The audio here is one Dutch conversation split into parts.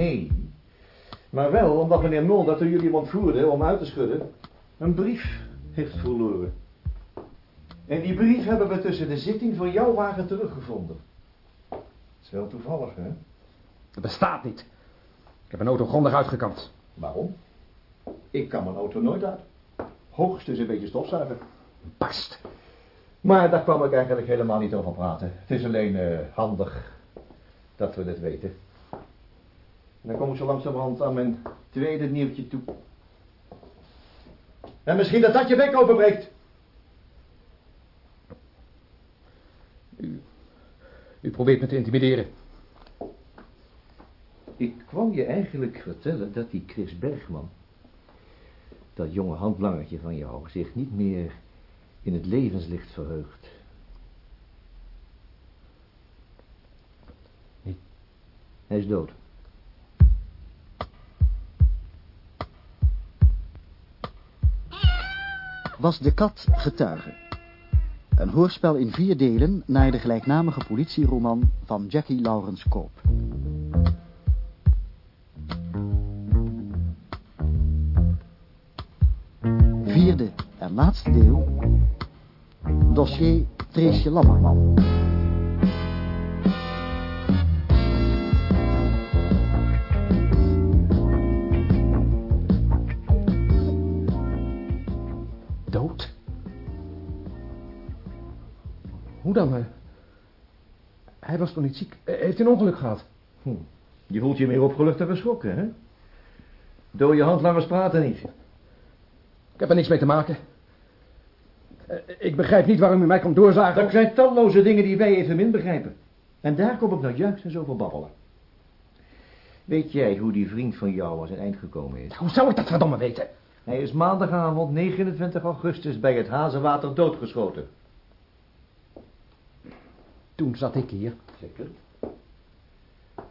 Nee. Maar wel omdat meneer Mulder, toen jullie hem ontvoerden om uit te schudden, een brief heeft verloren. En die brief hebben we tussen de zitting van jouw wagen teruggevonden. Dat is wel toevallig, hè? Dat bestaat niet. Ik heb een auto grondig uitgekant. Waarom? Ik kan mijn auto nooit uit. Hoogstens een beetje stofzuigen. Past. Maar daar kwam ik eigenlijk helemaal niet over praten. Het is alleen eh, handig dat we dit weten. En dan kom ik zo langzamerhand aan mijn tweede nieuwtje toe. En misschien dat dat je bek openbreekt. U probeert me te intimideren. Ik kwam je eigenlijk vertellen dat die Chris Bergman, dat jonge handlangertje van jou, zich niet meer in het levenslicht verheugt. Niet. Hij is dood. Was de kat getuige? Een hoorspel in vier delen naar de gelijknamige politieroman van Jackie Lawrence Koop. Vierde en laatste deel. Dossier Treesje Lammerman. Toch niet ziek? Eh, Heeft hij een ongeluk gehad? Hm. Je voelt je meer opgelucht en geschrokken, hè? Dode handlangers praten niet. Ik heb er niks mee te maken. Eh, Ik begrijp niet waarom u mij komt doorzagen. Er zijn talloze dingen die wij evenmin begrijpen. En daar kom ik nou juist eens over babbelen. Weet jij hoe die vriend van jou aan zijn eind gekomen is? Hoe zou ik dat verdomme weten? Hij is maandagavond 29 augustus bij het Hazenwater doodgeschoten. Toen zat ik hier. Zeker.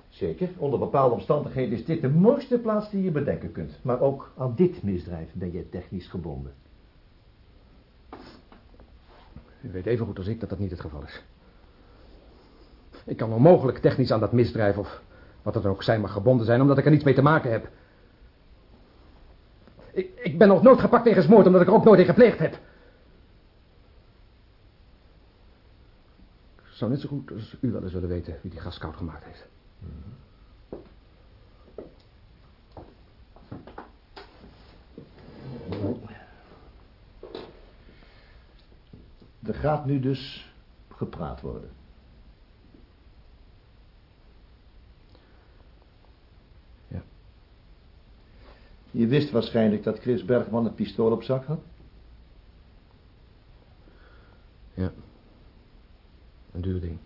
Zeker. Onder bepaalde omstandigheden is dit de mooiste plaats die je bedenken kunt. Maar ook aan dit misdrijf ben je technisch gebonden. U weet even goed als ik dat dat niet het geval is. Ik kan onmogelijk technisch aan dat misdrijf of wat het ook zijn mag gebonden zijn, omdat ik er niets mee te maken heb. Ik, ik ben nog nooit gepakt en gesmoord, omdat ik er ook nooit in gepleegd heb. Ik zou net zo goed als u wel eens willen weten wie die gas koud gemaakt heeft. Er gaat nu dus gepraat worden. Ja. Je wist waarschijnlijk dat Chris Bergman een pistool op zak had? Ja. Een duur ding.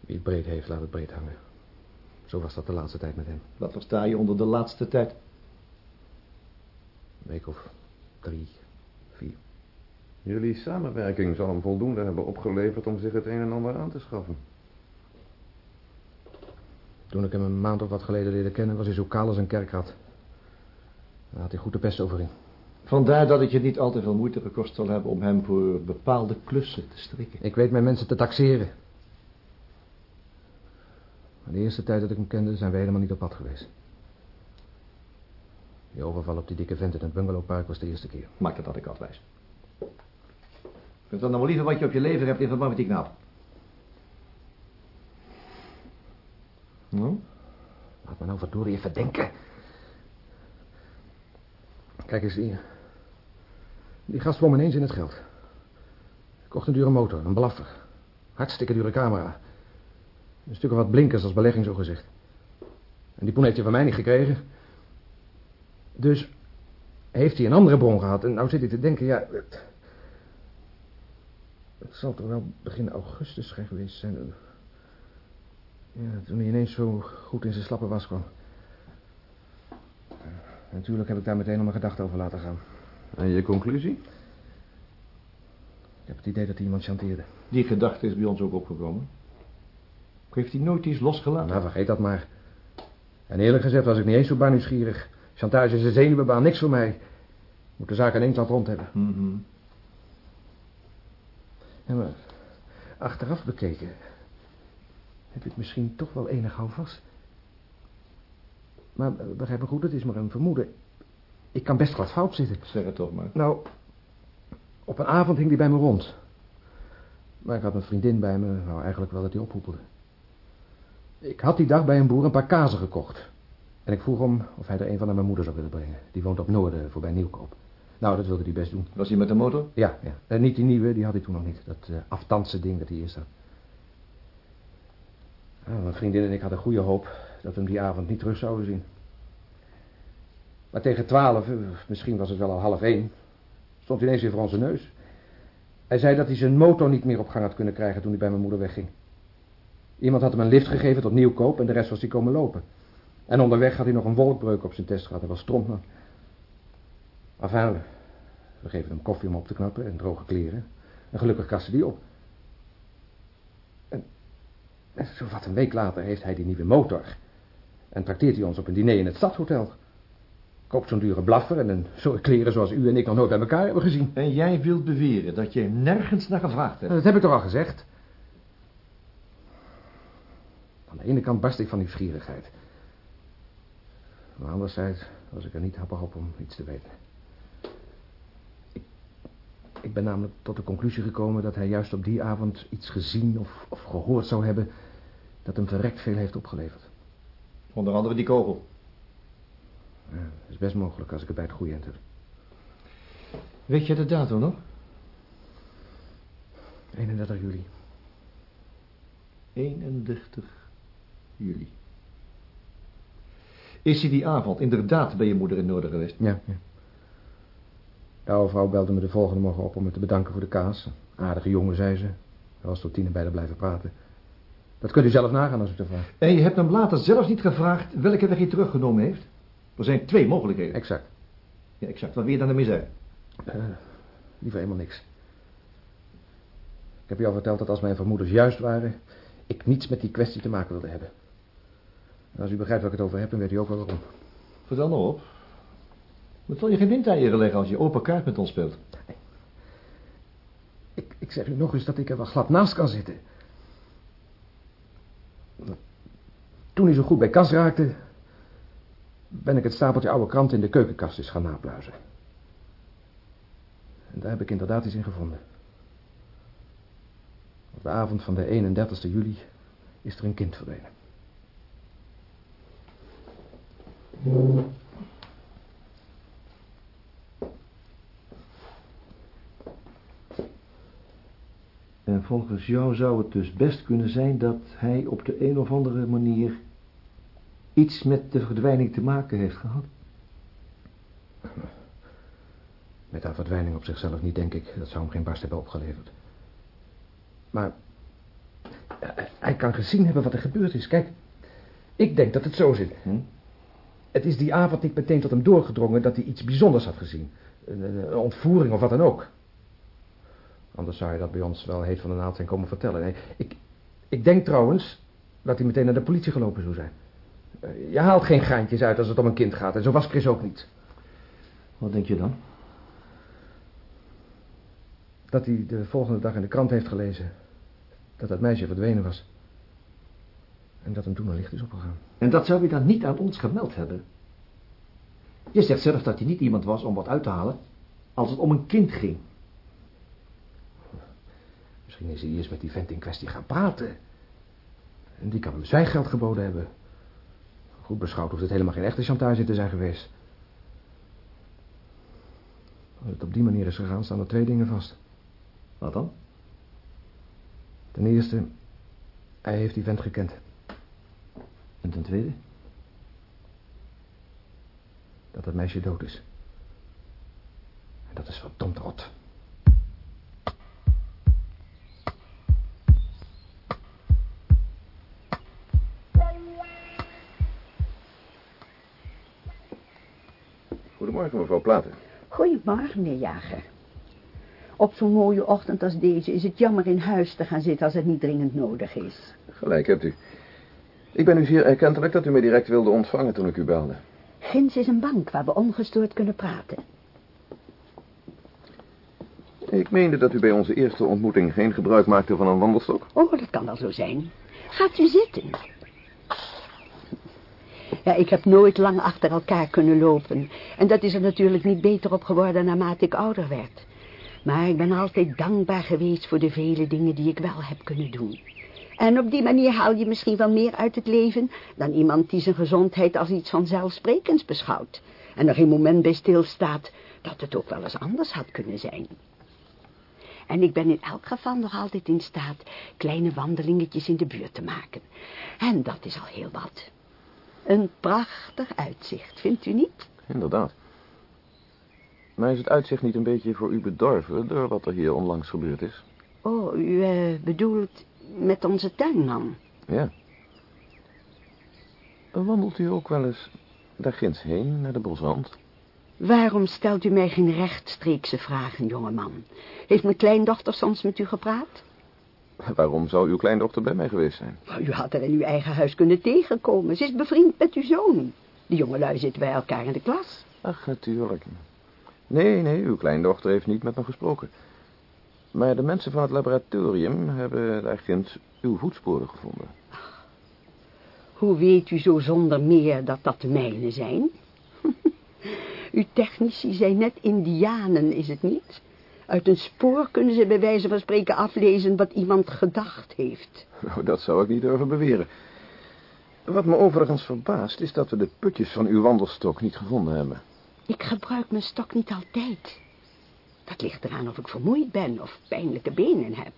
Wie het breed heeft, laat het breed hangen. Zo was dat de laatste tijd met hem. Wat versta je onder de laatste tijd? Een week of drie, vier. Jullie samenwerking zal hem voldoende hebben opgeleverd om zich het een en ander aan te schaffen. Toen ik hem een maand of wat geleden leerde kennen, was hij zo kaal als een kerkrat. Daar had hij goed de pest over in. Vandaar dat het je niet al te veel moeite gekost zal hebben om hem voor bepaalde klussen te strikken. Ik weet mijn mensen te taxeren. Maar de eerste tijd dat ik hem kende, zijn we helemaal niet op pad geweest. Die overval op die dikke vent in het bungalowpark was de eerste keer. Maak dat dat ik afwijs. Vertel dan maar liever wat je op je lever hebt in verband met die knaap. Nou? Laat me nou verdorie even denken. Kijk eens hier. Die gast kwam ineens in het geld. Kocht een dure motor, een blaffer. Hartstikke dure camera. Een stuk of wat blinkers als belegging, zo gezegd. En die poen heeft hij van mij niet gekregen. Dus heeft hij een andere bron gehad. En nou zit hij te denken, ja... Het, het zal toch wel begin augustus zijn geweest zijn. Ja, toen hij ineens zo goed in zijn slappe was kwam. Natuurlijk heb ik daar meteen al mijn gedachten over laten gaan. En je conclusie? Ik heb het idee dat hij iemand chanteerde. Die gedachte is bij ons ook opgekomen. Heeft hij nooit iets losgelaten? Nou, vergeet dat maar. En eerlijk gezegd was ik niet eens zo bar nieuwsgierig. Chantage is een zenuwbaan, niks voor mij. Ik moet de zaak in één rond hebben. Mhm. Ja, maar achteraf bekeken... heb ik misschien toch wel enig houvast. Maar eh, begrijp me goed, het is maar een vermoeden. Ik kan best wat fout zitten. Zeg het toch maar. Nou, op een avond hing hij bij me rond. Maar ik had een vriendin bij me, nou eigenlijk wel dat hij ophoepelde. Ik had die dag bij een boer een paar kazen gekocht. En ik vroeg hem of hij er een van naar mijn moeder zou willen brengen. Die woont op Noorden, voorbij Nieuwkoop. Nou, dat wilde hij best doen. Was hij met de motor? Ja, ja. En niet die nieuwe, die had hij toen nog niet. Dat uh, ding dat hij eerst had. Nou, mijn vriendin en ik hadden goede hoop dat we hem die avond niet terug zouden zien. Maar tegen twaalf, eh, misschien was het wel al half één, stond hij ineens weer voor onze neus. Hij zei dat hij zijn motor niet meer op gang had kunnen krijgen toen hij bij mijn moeder wegging. Iemand had hem een lift gegeven tot Nieuwkoop en de rest was hij komen lopen. En onderweg had hij nog een wolkbreuk op zijn test gehad. Hij was strontman. Enfin, we geven hem koffie om op te knappen en droge kleren. En gelukkig kasten die op. En, en zo wat een week later heeft hij die nieuwe motor. En trakteert hij ons op een diner in het stadshotel. Koopt zo'n dure blaffer en een soort kleren zoals u en ik nog nooit bij elkaar hebben gezien. En jij wilt beweren dat je nergens naar gevraagd hebt? Dat heb ik toch al gezegd. Aan de ene kant barst ik van nieuwsgierigheid. Maar anderzijds was ik er niet happig op om iets te weten. Ik, ik ben namelijk tot de conclusie gekomen dat hij juist op die avond iets gezien of, of gehoord zou hebben dat hem verrekt veel heeft opgeleverd. Onder andere die kogel. Ja, dat is best mogelijk als ik het bij het goede eind heb. Weet je de datum nog? 31 juli. 31 juli. Is hij die avond inderdaad bij je moeder in Noorden geweest? Ja, ja. De oude vrouw belde me de volgende morgen op om me te bedanken voor de kaas. Aardige jongen, zei ze. Hij was tot tien en bijna blijven praten. Dat kunt u zelf nagaan als u het vraagt. En je hebt hem later zelfs niet gevraagd welke weg hij teruggenomen heeft? Er zijn twee mogelijkheden. Exact. Ja, exact. Wat wil je dan ermee zeggen? Uh, liever helemaal niks. Ik heb je al verteld dat als mijn vermoedens juist waren... ik niets met die kwestie te maken wilde hebben. En als u begrijpt waar ik het over heb, dan weet u ook wel waarom. Vertel nou op. Wat zal je geen windeieren leggen als je open kaart met ons speelt? Nee. Ik, ik zeg u nog eens dat ik er wel glad naast kan zitten. Toen hij zo goed bij kas raakte... ben ik het stapeltje oude kranten in de keukenkast eens gaan napluizen. En daar heb ik inderdaad iets in gevonden. Op de avond van de 31 juli is er een kind verdwenen. En volgens jou zou het dus best kunnen zijn dat hij op de een of andere manier iets met de verdwijning te maken heeft gehad? Met haar verdwijning op zichzelf niet, denk ik. Dat zou hem geen barst hebben opgeleverd. Maar hij kan gezien hebben wat er gebeurd is. Kijk, ik denk dat het zo zit. Hm? Het is die avond niet meteen tot hem doorgedrongen dat hij iets bijzonders had gezien. Een, een ontvoering of wat dan ook. Anders zou je dat bij ons wel heet van de naald zijn komen vertellen. Nee, ik, ik denk trouwens dat hij meteen naar de politie gelopen zou zijn. Je haalt geen geintjes uit als het om een kind gaat. En zo was Chris ook niet. Wat denk je dan? Dat hij de volgende dag in de krant heeft gelezen... dat dat meisje verdwenen was. En dat hem toen een licht is opgegaan. En dat zou hij dan niet aan ons gemeld hebben? Je zegt zelf dat hij niet iemand was om wat uit te halen... als het om een kind ging. Misschien is hij eerst met die vent in kwestie gaan praten. En die kan hem zwijggeld geboden hebben. Goed beschouwd hoeft het helemaal geen echte chantage te zijn geweest. Als het op die manier is gegaan, staan er twee dingen vast. Wat dan? Ten eerste, hij heeft die vent gekend. En ten tweede? Dat het meisje dood is. En dat is verdomd rot. Goedemorgen, mevrouw Platen. Goedemorgen, meneer Jager. Op zo'n mooie ochtend als deze is het jammer in huis te gaan zitten als het niet dringend nodig is. Gelijk hebt u. Ik ben u zeer erkentelijk dat u mij direct wilde ontvangen toen ik u belde. Ginds is een bank waar we ongestoord kunnen praten. Ik meende dat u bij onze eerste ontmoeting geen gebruik maakte van een wandelstok. Oh, dat kan wel zo zijn. Gaat u zitten. Ja, ik heb nooit lang achter elkaar kunnen lopen. En dat is er natuurlijk niet beter op geworden naarmate ik ouder werd. Maar ik ben altijd dankbaar geweest voor de vele dingen die ik wel heb kunnen doen. En op die manier haal je misschien wel meer uit het leven... dan iemand die zijn gezondheid als iets vanzelfsprekends beschouwt. En er geen moment bij stilstaat dat het ook wel eens anders had kunnen zijn. En ik ben in elk geval nog altijd in staat kleine wandelingetjes in de buurt te maken. En dat is al heel wat. Een prachtig uitzicht, vindt u niet? Inderdaad. Maar is het uitzicht niet een beetje voor u bedorven door wat er hier onlangs gebeurd is? Oh, u uh, bedoelt met onze tuinman? Ja. Wandelt u ook wel eens daar ginds heen, naar de bosrand? Waarom stelt u mij geen rechtstreekse vragen, jongeman? Heeft mijn kleindochter soms met u gepraat? Waarom zou uw kleindochter bij mij geweest zijn? U had haar in uw eigen huis kunnen tegenkomen. Ze is bevriend met uw zoon. De jongelui zitten bij elkaar in de klas. Ach, natuurlijk. Nee, nee, uw kleindochter heeft niet met me gesproken. Maar de mensen van het laboratorium hebben daar ginds uw voetsporen gevonden. Hoe weet u zo zonder meer dat dat de mijne zijn? Uw technici zijn net indianen, is het niet? Uit een spoor kunnen ze bij wijze van spreken aflezen wat iemand gedacht heeft. Nou, dat zou ik niet durven beweren. Wat me overigens verbaast is dat we de putjes van uw wandelstok niet gevonden hebben. Ik gebruik mijn stok niet altijd. Dat ligt eraan of ik vermoeid ben of pijnlijke benen heb.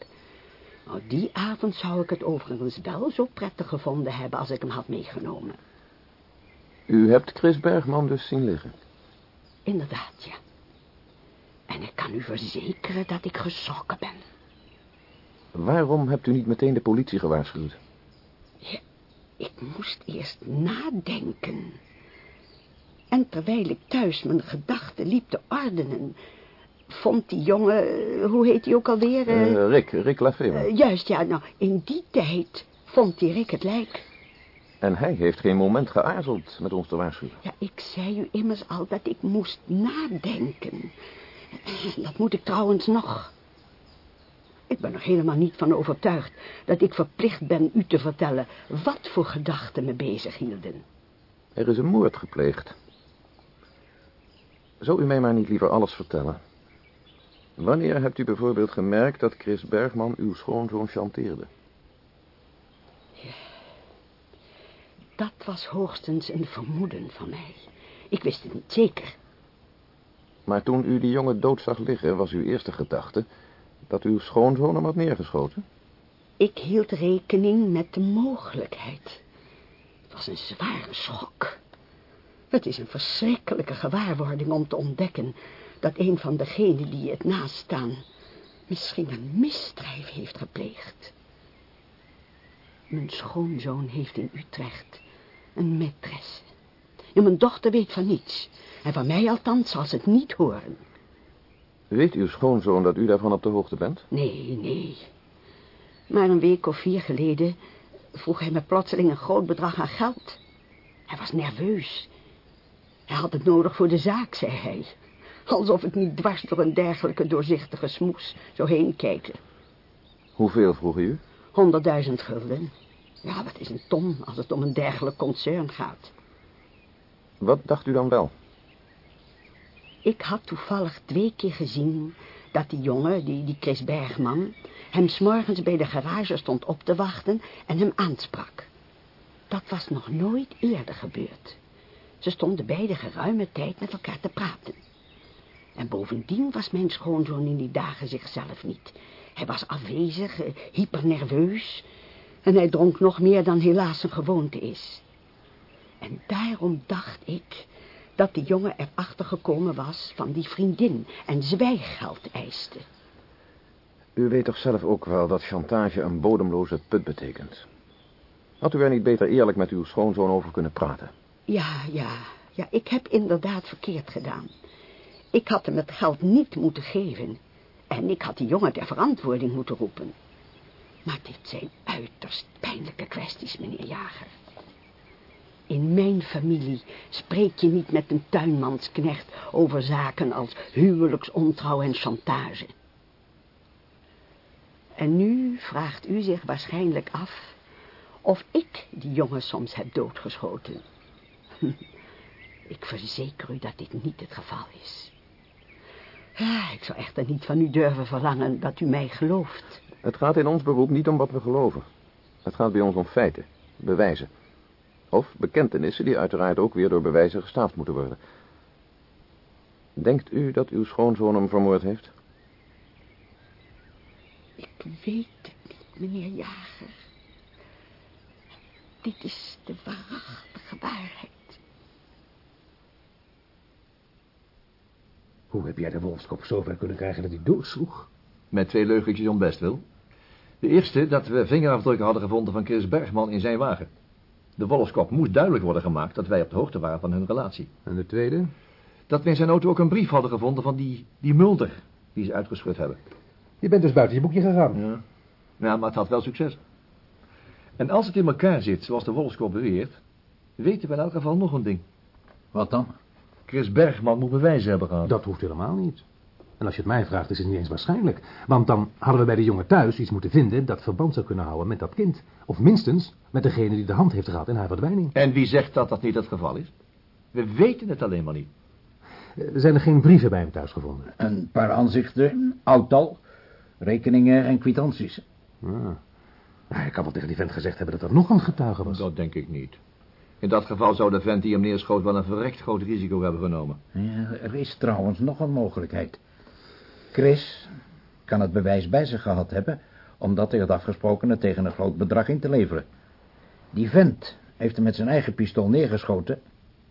Nou, die avond zou ik het overigens wel zo prettig gevonden hebben als ik hem had meegenomen. U hebt Chris Bergman dus zien liggen? Inderdaad, ja. En ik kan u verzekeren dat ik geschrokken ben. Waarom hebt u niet meteen de politie gewaarschuwd? Ja, ik moest eerst nadenken. En terwijl ik thuis mijn gedachten liep te ordenen... vond die jongen, hoe heet hij ook alweer? Uh, Rick, Rick Lafever. Uh, juist, ja, nou, in die tijd vond die Rick het lijk. En hij heeft geen moment geaarzeld met ons te waarschuwen. Ja, ik zei u immers al dat ik moest nadenken. Dat moet ik trouwens nog. Ik ben er helemaal niet van overtuigd dat ik verplicht ben u te vertellen wat voor gedachten me bezighielden. Er is een moord gepleegd. Zou u mij maar niet liever alles vertellen? Wanneer hebt u bijvoorbeeld gemerkt dat Chris Bergman uw schoonzoon chanteerde? Dat was hoogstens een vermoeden van mij. Ik wist het niet zeker. Maar toen u die jongen dood zag liggen, was uw eerste gedachte dat uw schoonzoon hem had neergeschoten? Ik hield rekening met de mogelijkheid. Het was een zware schok. Het is een verschrikkelijke gewaarwording om te ontdekken dat een van degenen die het naast staan misschien een misdrijf heeft gepleegd. Mijn schoonzoon heeft in Utrecht een maîtresse. En mijn dochter weet van niets. En van mij althans zal ze het niet horen. Weet uw schoonzoon dat u daarvan op de hoogte bent? Nee, nee. Maar een week of vier geleden vroeg hij me plotseling een groot bedrag aan geld. Hij was nerveus. Hij had het nodig voor de zaak, zei hij. Alsof ik niet dwars door een dergelijke doorzichtige smoes zou heen kijken. Hoeveel vroeg u? Honderdduizend gulden. Ja, dat is een ton als het om een dergelijk concern gaat. Wat dacht u dan wel? Ik had toevallig twee keer gezien dat die jongen, die, die Chris Bergman, hem s'morgens bij de garage stond op te wachten en hem aansprak. Dat was nog nooit eerder gebeurd. Ze stonden beide geruime tijd met elkaar te praten. En bovendien was mijn schoonzoon in die dagen zichzelf niet. Hij was afwezig, eh, hypernerveus, en hij dronk nog meer dan helaas een gewoonte is. En daarom dacht ik dat de jongen erachter gekomen was van die vriendin en zwijggeld eiste. U weet toch zelf ook wel dat chantage een bodemloze put betekent? Had u er niet beter eerlijk met uw schoonzoon over kunnen praten? Ja, ja, ja, ik heb inderdaad verkeerd gedaan. Ik had hem het geld niet moeten geven. En ik had die jongen ter verantwoording moeten roepen. Maar dit zijn uiterst pijnlijke kwesties, meneer Jager. In mijn familie spreek je niet met een tuinmansknecht over zaken als huwelijksontrouw en chantage. En nu vraagt u zich waarschijnlijk af of ik die jongen soms heb doodgeschoten. Ik verzeker u dat dit niet het geval is. Ja, ik zou echter niet van u durven verlangen dat u mij gelooft. Het gaat in ons beroep niet om wat we geloven. Het gaat bij ons om feiten, bewijzen. Of bekentenissen die uiteraard ook weer door bewijzen gestaafd moeten worden. Denkt u dat uw schoonzoon hem vermoord heeft? Ik weet het niet, meneer Jager. Dit is de waarachtige waarheid. Hoe heb jij de wolfskop zover kunnen krijgen dat hij doorsloeg? Met twee leugentjes om best wil. De eerste, dat we vingerafdrukken hadden gevonden van Chris Bergman in zijn wagen. De wolfskop moest duidelijk worden gemaakt dat wij op de hoogte waren van hun relatie. En de tweede? Dat we in zijn auto ook een brief hadden gevonden van die, die Mulder, die ze uitgeschud hebben. Je bent dus buiten je boekje gegaan. Ja. Ja, maar het had wel succes. En als het in elkaar zit, zoals de wolfskop beweert, weten we in elk geval nog een ding. Wat dan? Chris Bergman moet bewijzen hebben gehad. Dat hoeft helemaal niet. En als je het mij vraagt, is het niet eens waarschijnlijk. Want dan hadden we bij de jongen thuis iets moeten vinden dat verband zou kunnen houden met dat kind. Of minstens met degene die de hand heeft gehad in haar verdwijning. En wie zegt dat dat niet het geval is? We weten het alleen maar niet. Er zijn er geen brieven bij hem thuis gevonden. Een paar aanzichten, oudtal, rekeningen en kwitanties. Nou, ik kan wel tegen die vent gezegd hebben dat er nog een getuige was. Dat denk ik niet. In dat geval zou de vent die hem neerschoot wel een verrekt groot risico hebben genomen. Ja, er is trouwens nog een mogelijkheid. Chris kan het bewijs bij zich gehad hebben... omdat hij had afgesproken het tegen een groot bedrag in te leveren. Die vent heeft hem met zijn eigen pistool neergeschoten...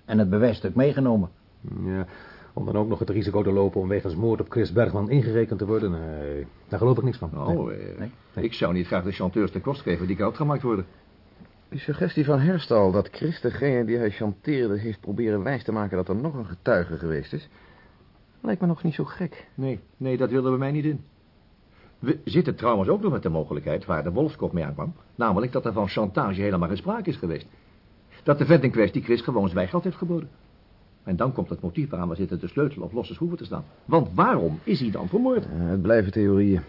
en het bewijsstuk meegenomen. Ja, om dan ook nog het risico te lopen om wegens moord op Chris Bergman ingerekend te worden. Nee, daar geloof ik niks van. Oh, Nee. eh, Nee. ik zou niet graag de chanteurs de kost geven die koud gemaakt worden. Die suggestie van Herstal dat Chris degene die hij chanteerde heeft proberen wijs te maken dat er nog een getuige geweest is, lijkt me nog niet zo gek. Nee, nee, dat wilden we mij niet in. We zitten trouwens ook nog met de mogelijkheid waar de wolfskop mee aankwam. Namelijk dat er van chantage helemaal geen sprake is geweest. Dat de vent in kwestie Chris gewoon zwijgeld heeft geboden. En dan komt het motief waaraan we zitten te sleutelen op losse schroeven te staan. Want waarom is hij dan vermoord? Eh, het blijven theorieën.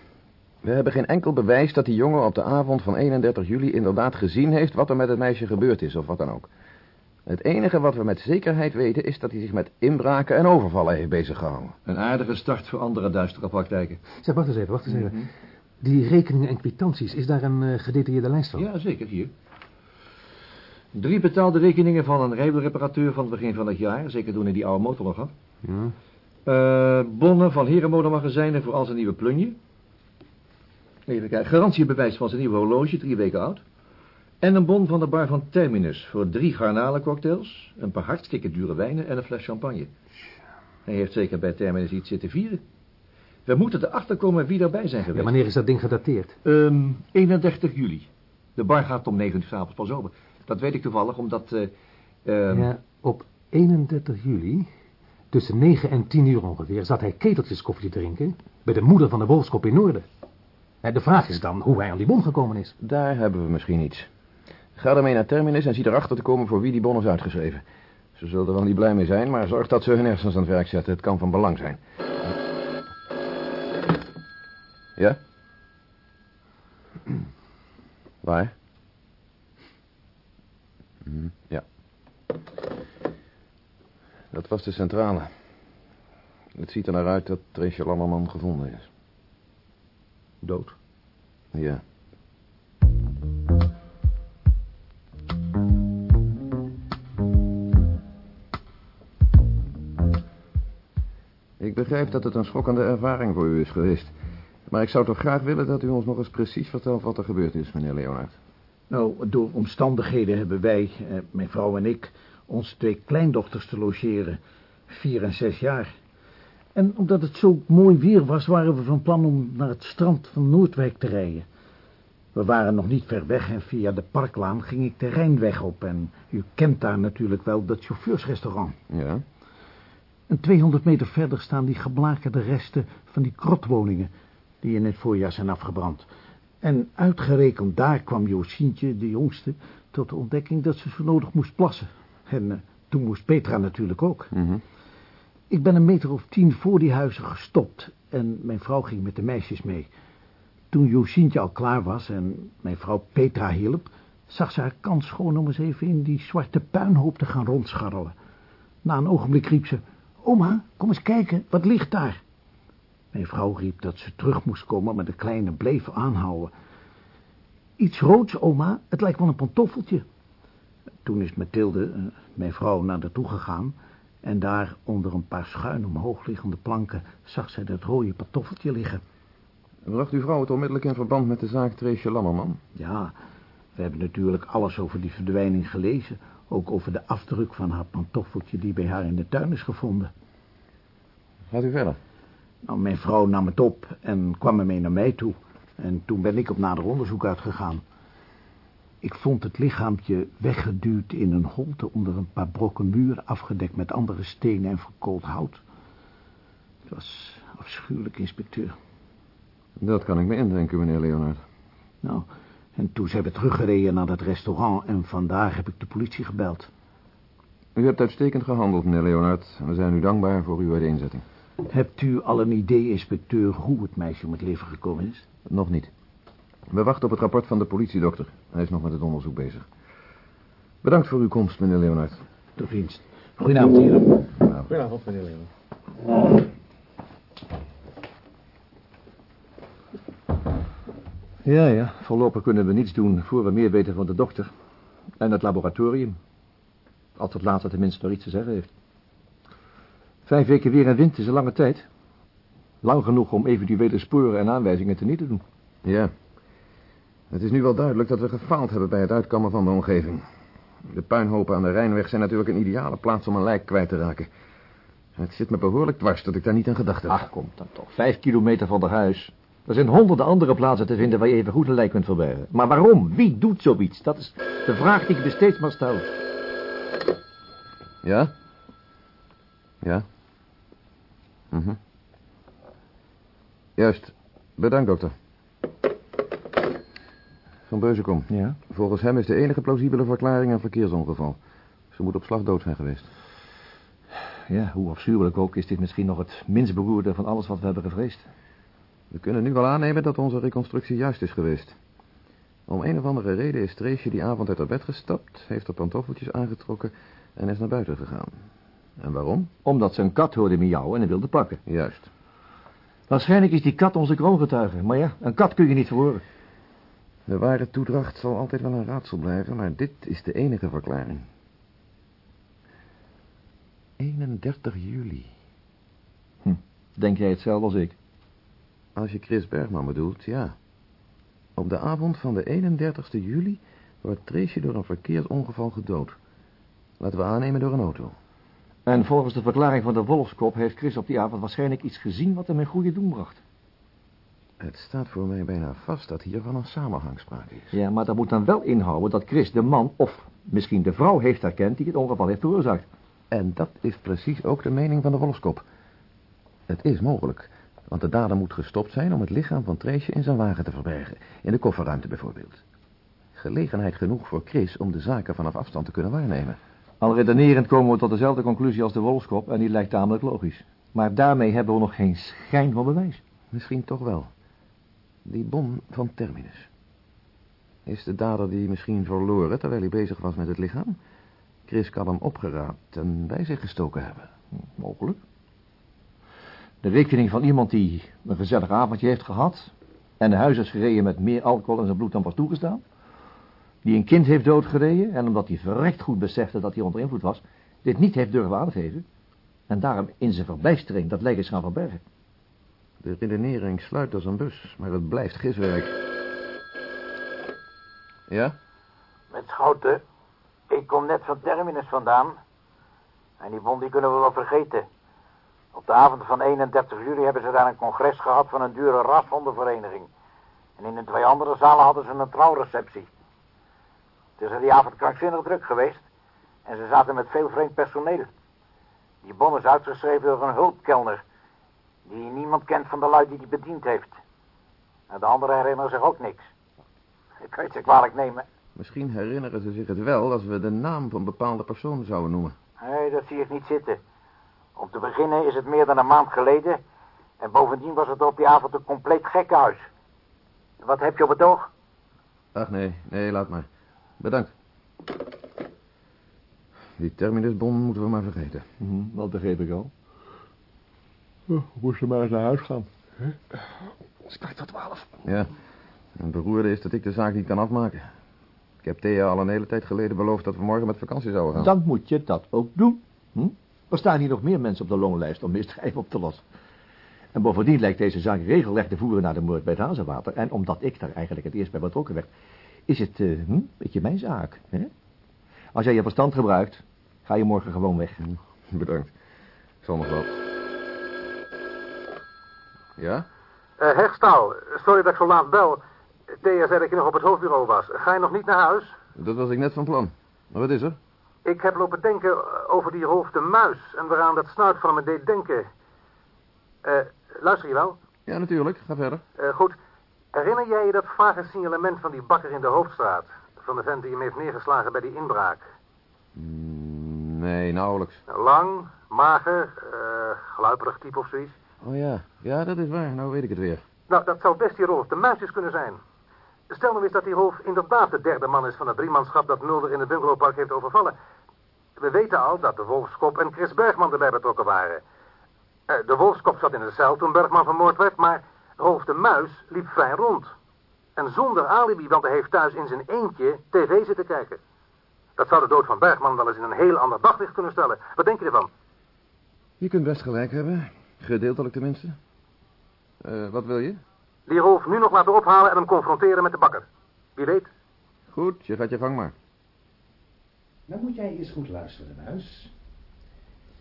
We hebben geen enkel bewijs dat die jongen op de avond van 31 juli inderdaad gezien heeft wat er met het meisje gebeurd is of wat dan ook. Het enige wat we met zekerheid weten is dat hij zich met inbraken en overvallen heeft beziggehouden. Een aardige start voor andere duistere praktijken. Zeg, wacht eens even, wacht eens even. Die rekeningen en kwitanties, is daar een eh, gedetailleerde lijst van? Ja, zeker, hier. Drie betaalde rekeningen van een rijwielreparateur van het begin van het jaar. Zeker toen hij die oude motor nog had. Ja. Eh, bonnen van herenmodermagazijnen voor al zijn nieuwe plunje. Even kijken. Garantiebewijs van zijn nieuwe horloge, drie weken oud. En een bon van de bar van Terminus voor drie garnalencocktails, een paar hartstikke dure wijnen en een fles champagne. Hij heeft zeker bij Terminus iets zitten vieren. We moeten erachter komen wie daarbij zijn Ja, geweest. wanneer is dat ding gedateerd? Ehm, 31 juli. De bar gaat om 9 uur 's avonds pas open. Dat weet ik toevallig, omdat... eh, ehm, Ja, op 31 juli, tussen 9 en 10 uur ongeveer, zat hij keteltjes koffie te drinken bij de moeder van de wolfskop in Noorden. Eh, De vraag is dan hoe hij aan die bon gekomen is. Daar hebben we misschien iets. Ga ermee naar Terminus en zie erachter te komen voor wie die bon is uitgeschreven. Ze zullen er wel niet blij mee zijn, maar zorg dat ze hun hersens aan het werk zetten. Het kan van belang zijn. Ja? Waar? Ja. Dat was de centrale. Het ziet er naar uit dat Trace Lammerman gevonden is. Dood. Ja. Ik begrijp dat het een schokkende ervaring voor u is geweest. Maar ik zou toch graag willen dat u ons nog eens precies vertelt wat er gebeurd is, meneer Leonard. Nou, door omstandigheden hebben wij, eh, mijn vrouw en ik, onze twee kleindochters te logeren. Vier en zes jaar. En omdat het zo mooi weer was, waren we van plan om naar het strand van Noordwijk te rijden. We waren nog niet ver weg en via de parklaan ging ik de Rijnweg op. En u kent daar natuurlijk wel dat chauffeursrestaurant. Ja? En 200 meter verder staan die geblakerde resten van die krotwoningen... die in het voorjaar zijn afgebrand. En uitgerekend daar kwam Josientje, de jongste... tot de ontdekking dat ze zo nodig moest plassen. En eh, toen moest Petra natuurlijk ook. Mhm. Ik ben een meter of tien voor die huizen gestopt... en mijn vrouw ging met de meisjes mee. Toen Josientje al klaar was en mijn vrouw Petra hielp... zag ze haar kans gewoon om eens even in die zwarte puinhoop te gaan rondscharrelen. Na een ogenblik riep ze, oma, kom eens kijken, wat ligt daar? Mijn vrouw riep dat ze terug moest komen, maar de kleine bleef aanhouden. Iets roods, oma, het lijkt wel een pantoffeltje. Toen is Mathilde, eh, mijn vrouw, naar naartoe gegaan... en daar onder een paar schuin omhoog liggende planken... zag zij dat rode pantoffeltje liggen. Bracht uw vrouw het onmiddellijk in verband met de zaak Treesje Lammerman? Ja, we hebben natuurlijk alles over die verdwijning gelezen. Ook over de afdruk van haar pantoffeltje die bij haar in de tuin is gevonden. Gaat u verder? Nou, mijn vrouw nam het op en kwam ermee naar mij toe. En toen ben ik op nader onderzoek uitgegaan. Ik vond het lichaampje weggeduwd in een holte onder een paar brokken muur... afgedekt met andere stenen en verkoold hout. Het was afschuwelijk, inspecteur. Dat kan ik me indenken, meneer Leonard. Nou, en toen zijn we teruggereden naar dat restaurant... en vandaar heb ik de politie gebeld. U hebt uitstekend gehandeld, meneer Leonard. We zijn u dankbaar voor uw uiteenzetting. Hebt u al een idee, inspecteur, hoe het meisje om het leven gekomen is? Nog niet. We wachten op het rapport van de politiedokter. Hij is nog met het onderzoek bezig. Bedankt voor uw komst, meneer Leonard. Tot ziens. Goedenavond, heren. Nou, Goedenavond, meneer Leeuwen. Ja, ja. Voorlopig kunnen we niets doen voor we meer weten van de dokter. En het laboratorium. Als het later tenminste nog iets te zeggen heeft. Vijf weken weer en wind is een lange tijd. Lang genoeg om eventuele sporen en aanwijzingen te niet te doen. ja. Het is nu wel duidelijk dat we gefaald hebben bij het uitkammen van de omgeving. De puinhopen aan de Rijnweg zijn natuurlijk een ideale plaats om een lijk kwijt te raken. Het zit me behoorlijk dwars dat ik daar niet aan gedacht heb. Ach, kom dan toch. Vijf kilometer van de huis. Er zijn honderden andere plaatsen te vinden waar je even goed een lijk kunt verbergen. Maar waarom? Wie doet zoiets? Dat is de vraag die ik me steeds maar stel. Ja? Ja? Mhm. Juist. Bedankt, dokter. Van Beuzenkom. Ja? Volgens hem is de enige plausibele verklaring een verkeersongeval. Ze moet op slag dood zijn geweest. Ja, hoe afschuwelijk ook is dit misschien nog het minst beroerde van alles wat we hebben gevreesd. We kunnen nu wel aannemen dat onze reconstructie juist is geweest. Om een of andere reden is Treesje die avond uit haar bed gestapt, heeft haar pantoffeltjes aangetrokken en is naar buiten gegaan. En waarom? Omdat ze een kat hoorde miauwen en hem wilde pakken. Juist. Waarschijnlijk is die kat onze kroongetuige. Maar ja, een kat kun je niet verhoren. De ware toedracht zal altijd wel een raadsel blijven, maar dit is de enige verklaring. 31 juli. Denk jij hetzelfde als ik? Als je Chris Bergman bedoelt, ja. Op de avond van de 31 juli wordt Tracy door een verkeersongeval gedood. Laten we aannemen door een auto. En volgens de verklaring van de Wolfskop heeft Chris op die avond waarschijnlijk iets gezien wat hem in goede doen bracht. Het staat voor mij bijna vast dat hier van een samenhang sprake is. Ja, maar dat moet dan wel inhouden dat Chris de man of misschien de vrouw heeft herkend die het ongeval heeft veroorzaakt. En dat is precies ook de mening van de Wolfskop. Het is mogelijk, want de dader moet gestopt zijn om het lichaam van Tracy in zijn wagen te verbergen. In de kofferruimte bijvoorbeeld. Gelegenheid genoeg voor Chris om de zaken vanaf afstand te kunnen waarnemen. Al redenerend komen we tot dezelfde conclusie als de Wolfskop en die lijkt tamelijk logisch. Maar daarmee hebben we nog geen schijn van bewijs. Misschien toch wel. Die bon van Terminus. Is de dader die misschien verloren terwijl hij bezig was met het lichaam? Chris kan hem opgeraapt en bij zich gestoken hebben. Mogelijk. De rekening van iemand die een gezellig avondje heeft gehad... en naar huis is gereden met meer alcohol in zijn bloed dan was toegestaan... die een kind heeft doodgereden... en omdat hij verrekt goed besefte dat hij onder invloed was... dit niet heeft durven aangeven... en daarom in zijn verbijstering dat lijk is gaan verbergen. De redenering sluit als een bus, maar het blijft giswerk. Ja? Met Schouten. Ik kom net van Terminus vandaan. En die bon die kunnen we wel vergeten. Op de avond van 31 juli hebben ze daar een congres gehad van een dure rashondenvereniging. En in de twee andere zalen hadden ze een trouwreceptie. Het is er die avond krankzinnig druk geweest. En ze zaten met veel vreemd personeel. Die bon is uitgeschreven door een hulpkelner. Die niemand kent van de lui die die bediend heeft. En de anderen herinneren zich ook niks. Ik weet ze kwalijk nemen. Misschien herinneren ze zich het wel als we de naam van bepaalde personen zouden noemen. Nee, dat zie ik niet zitten. Om te beginnen is het meer dan een maand geleden. En bovendien was het op die avond een compleet gekkenhuis. Wat heb je op het oog? Ach nee, nee, laat maar. Bedankt. Die terminusbon moeten we maar vergeten. Mhm, dat begreep ik al. We moesten maar eens naar huis gaan. Het is kwart voor twaalf. Ja. En het beroerde is dat ik de zaak niet kan afmaken. Ik heb Thea al een hele tijd geleden beloofd dat we morgen met vakantie zouden gaan. Dan moet je dat ook doen. Hm? Er staan hier nog meer mensen op de loonlijst om misdrijven op te lossen. En bovendien lijkt deze zaak regelrecht te voeren naar de moord bij het Hazenwater. En omdat ik daar eigenlijk het eerst bij betrokken werd, is het eh, hm, een beetje mijn zaak. Hè? Als jij je verstand gebruikt, ga je morgen gewoon weg. Bedankt. Ik zal nog wel. Ja? Eh Hegstaal, sorry dat ik zo laat bel. Thea zei dat je nog op het hoofdbureau was. Ga je nog niet naar huis? Dat was ik net van plan. Maar wat is er? Ik heb lopen denken over die hoofd de muis en waaraan dat snuit van me deed denken. Eh, luister je wel? Ja, natuurlijk. Ga verder. Eh, goed. Herinner jij je dat vage signalement van die bakker in de Hoofdstraat? Van de vent die hem heeft neergeslagen bij die inbraak? Mm, Nee, nauwelijks. Lang, mager, eh gluiperig type of zoiets. Oh ja. Ja, dat is waar. Nou weet ik het weer. Nou, dat zou best die Rolf de Muis eens kunnen zijn. Stel nou eens dat die Rolf inderdaad de derde man is van het driemanschap dat Mulder in het bungalowpark heeft overvallen. We weten al dat de Wolfskop en Chris Bergman erbij betrokken waren. Eh, de Wolfskop zat in de cel toen Bergman vermoord werd, maar Rolf de Muis liep vrij rond. En zonder alibi, want hij heeft thuis in zijn eentje tv zitten kijken. Dat zou de dood van Bergman wel eens in een heel ander daglicht kunnen stellen. Wat denk je ervan? Je kunt best gelijk hebben. Gedeeltelijk tenminste. Eh, wat wil je? Die Rolf nu nog laten ophalen en hem confronteren met de bakker. Wie weet. Goed, je gaat je gang maar. Nou moet jij eens goed luisteren, Muis.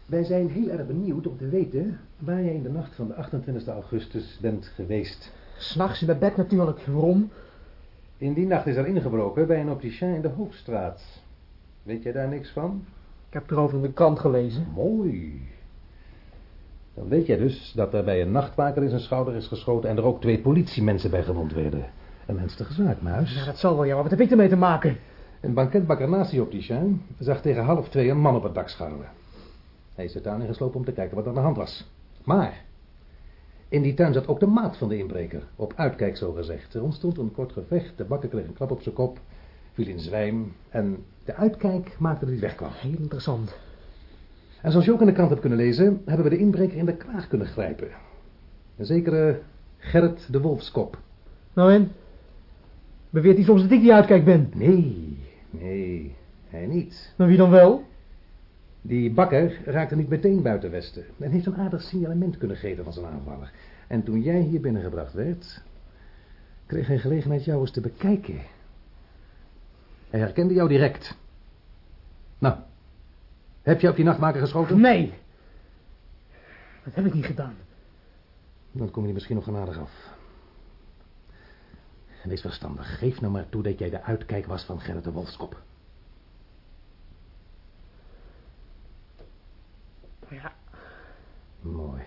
Wij zijn heel erg benieuwd om te weten waar jij in de nacht van de 28 augustus bent geweest. S'nachts in mijn bed natuurlijk. Waarom? In die nacht is er ingebroken bij een opticien in de Hoofdstraat. Weet jij daar niks van? Ik heb erover in de krant gelezen. Mooi. Dan weet jij dus dat er bij een nachtwaker in zijn schouder is geschoten... en er ook twee politiemensen bij gewond werden. Een menselijke zaak, Muis. Ja, dat zal wel, ja. Maar wat heb ik ermee te maken? Een banketbakker naast die opticien zag tegen half twee een man op het dak scharrelen. Hij is de tuin ingeslopen om te kijken wat er aan de hand was. Maar in die tuin zat ook de maat van de inbreker. Op uitkijk, zo gezegd. Er ontstond een kort gevecht. De bakker kreeg een klap op zijn kop. Viel in zwijm. En de uitkijk maakte dat hij wegkwam. Heel interessant. En zoals je ook in de krant hebt kunnen lezen... hebben we de inbreker in de kraag kunnen grijpen. Een zekere Gerrit de Wolfskop. Nou en? Beweert hij soms dat ik die uitkijk ben? Nee, nee, hij niet. Maar wie dan wel? Die bakker raakte niet meteen buiten Westen. En heeft een aardig signalement kunnen geven van zijn aanvaller. En toen jij hier binnengebracht werd... kreeg hij gelegenheid jou eens te bekijken. Hij herkende jou direct. Nou, heb je op die nachtmaker geschoten? Nee. Dat heb ik niet gedaan. Dan kom je misschien nog genadig af. Wees verstandig. Geef nou maar toe dat jij de uitkijk was van Gerrit de Wolfskop. Ja. Mooi.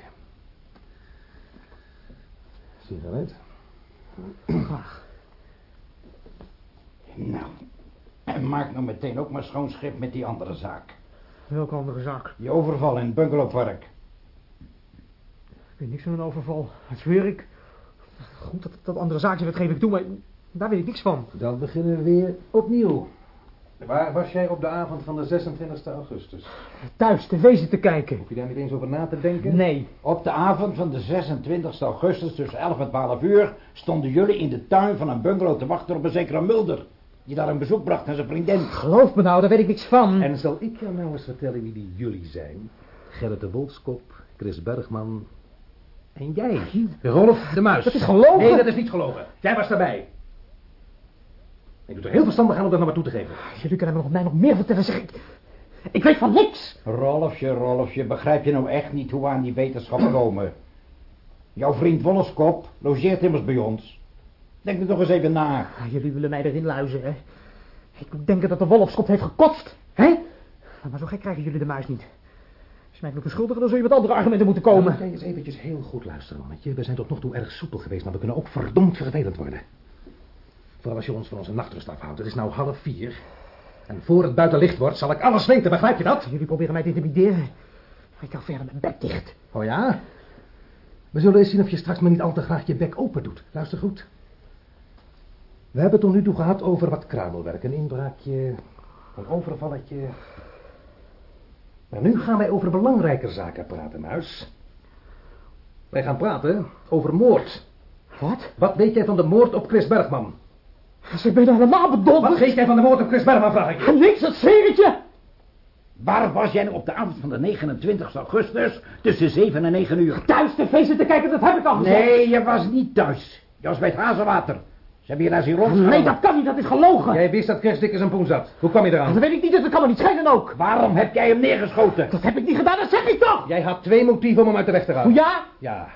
Sigaret? Graag. Nou, en maak nou meteen ook maar schoon schip met die andere zaak. Welke andere zaak? Die overval in het bungalowpark. Ik weet niks van een overval. Dat zweer ik. Goed, dat, dat andere zaakje, dat geef ik toe, maar daar weet ik niks van. Dan beginnen we weer opnieuw. Waar was jij op de avond van de 26 augustus? Thuis, tv zitten kijken. Hoef je daar niet eens over na te denken? Nee. Op de avond van de 26 augustus tussen 11 en 12 uur... stonden jullie in de tuin van een bungalow te wachten op een zekere Mulder... die daar een bezoek bracht aan zijn vriendin. Geloof me nou, daar weet ik niks van. En zal ik jou nou eens vertellen wie die jullie zijn? Gerrit de Wolfskop, Chris Bergman en jij. Rolf de Muis. Dat is gelogen. Nee, dat is niet gelogen. Jij was daarbij. Ik doe er heel verstandig aan om dat naar me toe te geven. Jullie kunnen me nog, mij nog meer vertellen, zeg ik. Ik weet van niks. Rolfje, Rolfje, begrijp je nou echt niet hoe we aan die wetenschap komen? Jouw vriend Wolfskop logeert immers bij ons. Denk er toch eens even na. Ah, Jullie willen mij erin luisteren. Ik denk dat de wolfskop heeft gekotst. Hè? Maar zo gek krijgen jullie de muis niet. Als je mij wilt beschuldigen, dan zul je met andere argumenten moeten Nou, komen. moet jij eens eventjes heel goed luisteren, mannetje. We zijn tot nog toe erg soepel geweest, maar we kunnen ook verdomd vervelend worden. Vooral als je ons van onze nachtrust afhoudt. Het is nou half vier. En voor het buiten licht wordt, zal ik alles weten, begrijp je dat? Jullie proberen mij te intimideren. Ik hou verder mijn bek dicht. Oh ja? We zullen eens zien of je straks maar niet al te graag je bek open doet. Luister goed. We hebben het tot nu toe gehad over wat kruimelwerk. Een inbraakje, een overvalletje. Maar nu gaan wij over belangrijker zaken praten, Muis. Wij gaan praten over moord. Wat? Wat weet jij van de moord op Chris Bergman? Ze ben helemaal bedonderd. Wat weet jij van de moord op Chris Bergman, vraag ik je? Niks, dat zweer ik je. Waar was jij op de avond van de 29 augustus tussen 7 en 9 uur? Thuis tv zitten kijken, dat heb ik al gezegd. Nee, je was niet thuis. Je was bij het hazenwater. Ze hebben je daar zien rondschouwen. Nee, dat kan niet, dat is gelogen. Jij wist dat Chris dik in zijn poen zat. Hoe kwam je eraan? Dat weet ik niet, dat kan me niet schelen ook. Waarom heb jij hem neergeschoten? Dat heb ik niet gedaan, dat zeg ik toch. Jij had twee motieven om hem uit de weg te gaan. Hoe ja? Ja.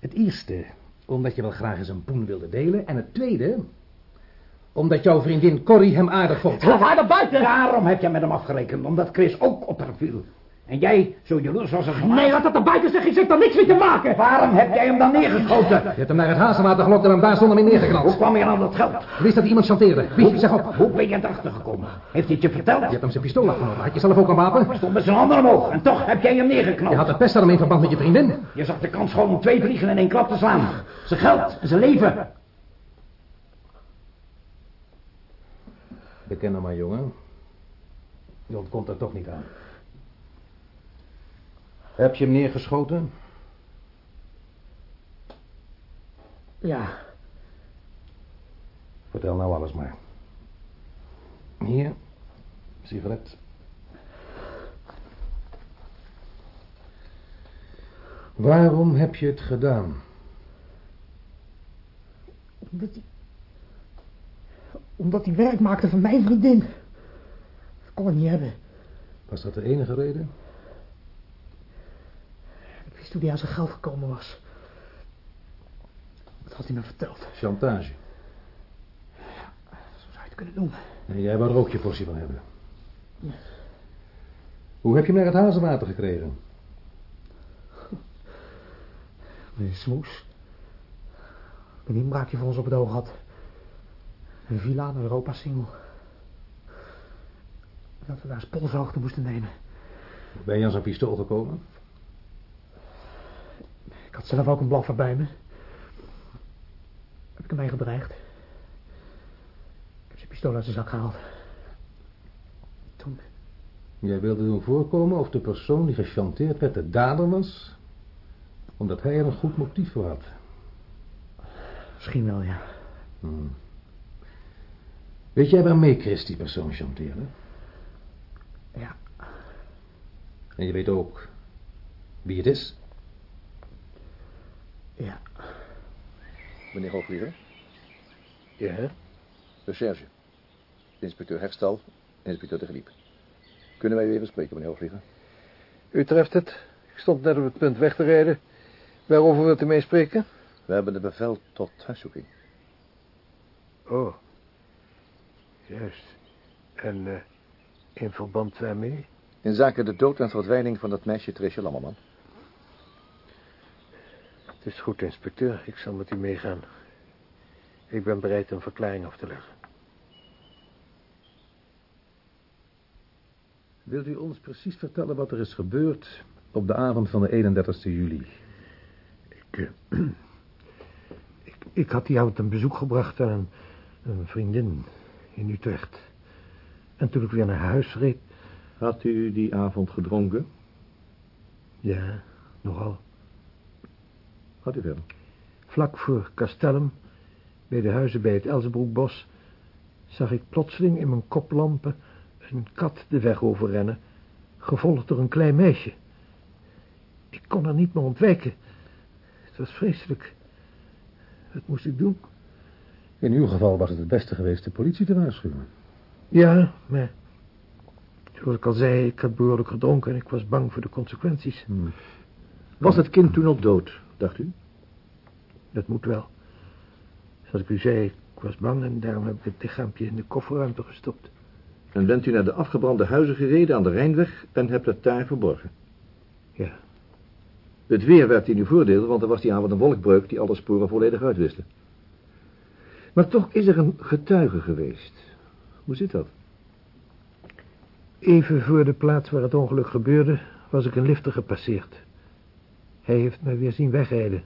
Het eerste, omdat je wel graag eens een poen wilde delen. En het tweede, omdat jouw vriendin Corrie hem aardig vond. Laat haar naar buiten. Daarom heb jij met hem afgerekend, omdat Chris ook op haar viel. En jij, zo jaloers als Nee, laat dat naar buiten zeg, ik heb daar niks mee te maken. Waarom heb jij hem dan neergeschoten? Je hebt hem naar het hazenwater gelokt en hem daar zonder mee neergeknald. Hoe kwam je aan dat geld? Wist dat iemand chanteerde. Wie? Zeg op. Hoe ben je erachter gekomen? Heeft hij het je verteld? Je hebt hem zijn pistool afgenomen. Had je zelf ook een wapen? Stond met zijn handen omhoog en toch heb jij hem neergeknald. Je had de pest aan hem in verband met je vriendin. Je zag de kans gewoon om twee vliegen in één klap te slaan. Zijn geld en zijn leven. Beken hem maar, jongen. Je ontkomt er toch niet aan. Heb je hem neergeschoten? Ja. Vertel nou alles maar. Hier, sigaret. Waarom heb je het gedaan? Omdat hij... Omdat hij werk maakte van mijn vriendin. Dat kon ik niet hebben. Was dat de enige reden? Wist hoe hij aan zijn geld gekomen was. Dat had hij me verteld. Chantage. Zo zou je het kunnen noemen. En jij wou er ook je portie van hebben. Hoe heb je hem naar het hazenwater gekregen? Meneer Smoes. Een inbraakje voor ons op het oog had. Een villa aan Europa single. Dat we daar polshoogte moesten nemen. Ben je aan zijn pistool gekomen? Ik had zelf ook een blaffer bij me. Heb ik hem mee gedreigd. Ik heb zijn pistool uit zijn zak gehaald. Toen... Jij wilde doen voorkomen of de persoon die gechanteerd werd de dader was... omdat hij er een goed motief voor had. Misschien wel, ja. Hmm. Weet jij waarmee Chris die persoon chanteerde? Ja. En je weet ook wie het is? Ja. Meneer Hoogvlieger, Ja? recherche. Inspecteur Herstal, inspecteur de Griep. Kunnen wij u even spreken, meneer Hoogvlieger? U treft het. Ik stond net op het punt weg te rijden. Waarover wilt u meespreken? We hebben een bevel tot huiszoeking. Oh. Juist. En eh, in verband waarmee? In zaken de dood en verdwijning van dat meisje Tresje Lammerman. Het is goed, inspecteur. Ik zal met u meegaan. Ik ben bereid een verklaring af te leggen. Wilt u ons precies vertellen wat er is gebeurd op de avond van de 31 juli? Ik, eh, ik, ik had die avond een bezoek gebracht aan een, een vriendin in Utrecht. En toen ik weer naar huis reed... Had u die avond gedronken? Ja, nogal. Had u verder? Vlak voor Castellum, bij de huizen bij het Elzenbroekbos... zag ik plotseling in mijn koplampen een kat de weg overrennen... gevolgd door een klein meisje. Ik kon er niet meer ontwijken. Het was vreselijk. Wat moest ik doen? In uw geval was het het beste geweest de politie te waarschuwen. Ja, maar... Zoals ik al zei, ik had behoorlijk gedronken en ik was bang voor de consequenties. Hmm. Was het kind toen al dood, dacht u? Dat moet wel. Zoals ik u zei, ik was bang en daarom heb ik het lichaampje in de kofferruimte gestopt. En bent u naar de afgebrande huizen gereden aan de Rijnweg en hebt het daar verborgen? Ja. Het weer werd in uw voordeel, want er was die avond een wolkbreuk die alle sporen volledig uitwiste. Maar toch is er een getuige geweest. Hoe zit dat? Even voor de plaats waar het ongeluk gebeurde, was ik een lifter gepasseerd. Hij heeft me weer zien wegrijden.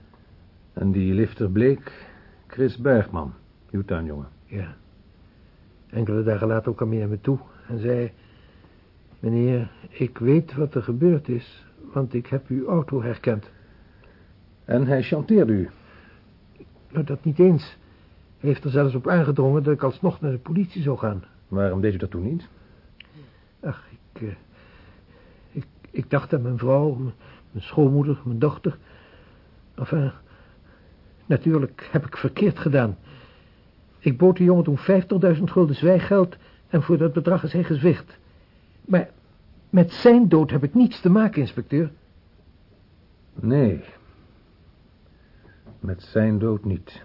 En die lifter bleek Chris Bergman. Uw tuinjongen. Ja. Enkele dagen later kwam hij naar me toe en zei... Meneer, ik weet wat er gebeurd is, want ik heb uw auto herkend. En hij chanteerde u? Nou, dat niet eens. Hij heeft er zelfs op aangedrongen dat ik alsnog naar de politie zou gaan. Waarom deed u dat toen niet? Ach, ik, uh, ik, ik dacht aan mijn vrouw, mijn schoonmoeder, mijn dochter. Enfin, natuurlijk heb ik verkeerd gedaan. Ik bood de jongen toen 50.000 gulden zwijggeld en voor dat bedrag is hij gezwicht. Maar met zijn dood heb ik niets te maken, inspecteur. Nee. Met zijn dood niet.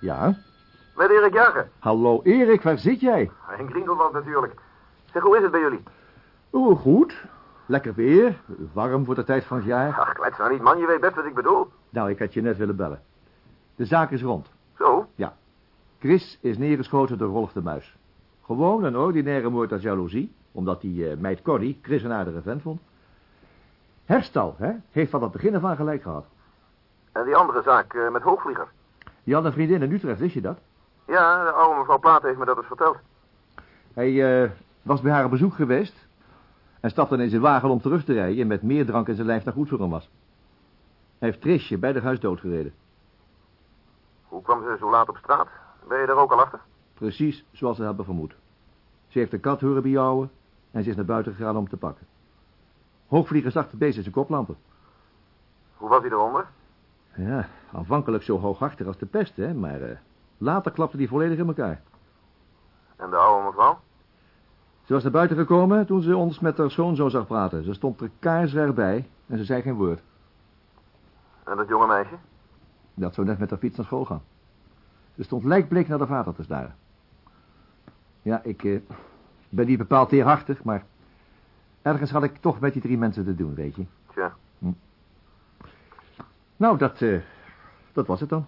Ja? Met Erik Jager. Hallo Erik, waar zit jij? In Grindelwald natuurlijk. Zeg, hoe is het bij jullie? Oeh, goed. Lekker weer. Warm voor de tijd van het jaar. Ach, klets nou niet, man. Je weet best wat ik bedoel. Nou, ik had je net willen bellen. De zaak is rond. Zo? Ja. Chris is neergeschoten door Rolf de Muis. Gewoon een ordinaire moord uit jaloezie, omdat die uh, meid Corrie Chris een aardige vent vond. Herstal, hè, heeft van het begin af aan gelijk gehad. En die andere zaak uh, met Hoogvlieger? Die had een vriendin in Utrecht, wist je dat? Ja, de oude mevrouw Plaat heeft me dat eens verteld. Hij uh, was bij haar op bezoek geweest en stapte in zijn wagen om terug te rijden... en met meer drank in zijn lijf naar goed voor hem was. Hij heeft Trisje bij de huis doodgereden. Hoe kwam ze zo laat op straat? Ben je daar ook al achter? Precies zoals ze hebben vermoed. Ze heeft de kat horen bijouwen en ze is naar buiten gegaan om te pakken. Hoogvlieger zag de beest in zijn koplampen. Hoe was hij eronder? Ja, aanvankelijk zo hooghartig als de pest, hè, maar uh, later klapte hij volledig in elkaar. En de oude mevrouw? Ze was naar buiten gekomen toen ze ons met haar zoon zo zag praten. Ze stond er kaarsrecht bij en ze zei geen woord. En dat jonge meisje? Dat zou net met haar fiets naar school gaan. Ze stond lijkbleek naar de vader te staren. Ja, ik uh, ben niet bepaald teerhartig, maar... ergens had ik toch met die drie mensen te doen, weet je. Tja. Hm. Nou, dat, uh, dat was het dan.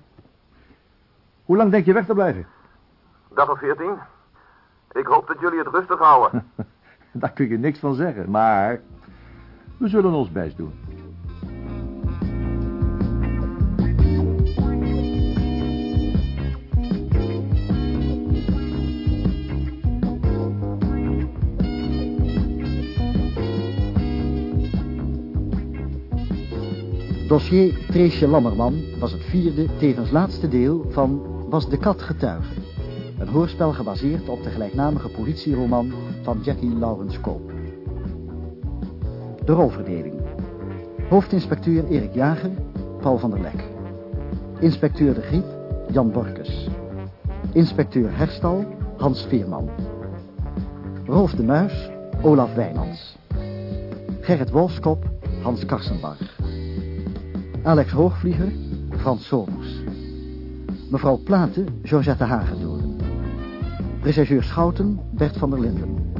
Hoe lang denk je weg te blijven? Dag of veertien. Ik hoop dat jullie het rustig houden. Daar kun je niks van zeggen, maar... we zullen ons best doen. Dossier Treesje Lammerman was het vierde, tevens laatste deel van Was de kat getuige. Een hoorspel gebaseerd op de gelijknamige politieroman van Jackie Lawrence Koop. De rolverdeling. Hoofdinspecteur Erik Jager, Paul van der Lek. Inspecteur de Griep, Jan Borkes. Inspecteur Herstal, Hans Veerman. Rolf de Muis, Olaf Wijnands. Gerrit Wolfskop, Hans Karsenbarg. Alex Hoogvlieger, Frans Somers. Mevrouw Platen, Georgette Hagendoorn. Rechercheur Schouten, Bert van der Linden.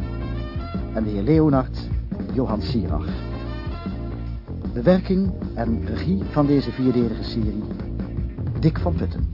En de heer Leonard, Johan Sierach. Bewerking en regie van deze vierdelige serie, Dick van Putten.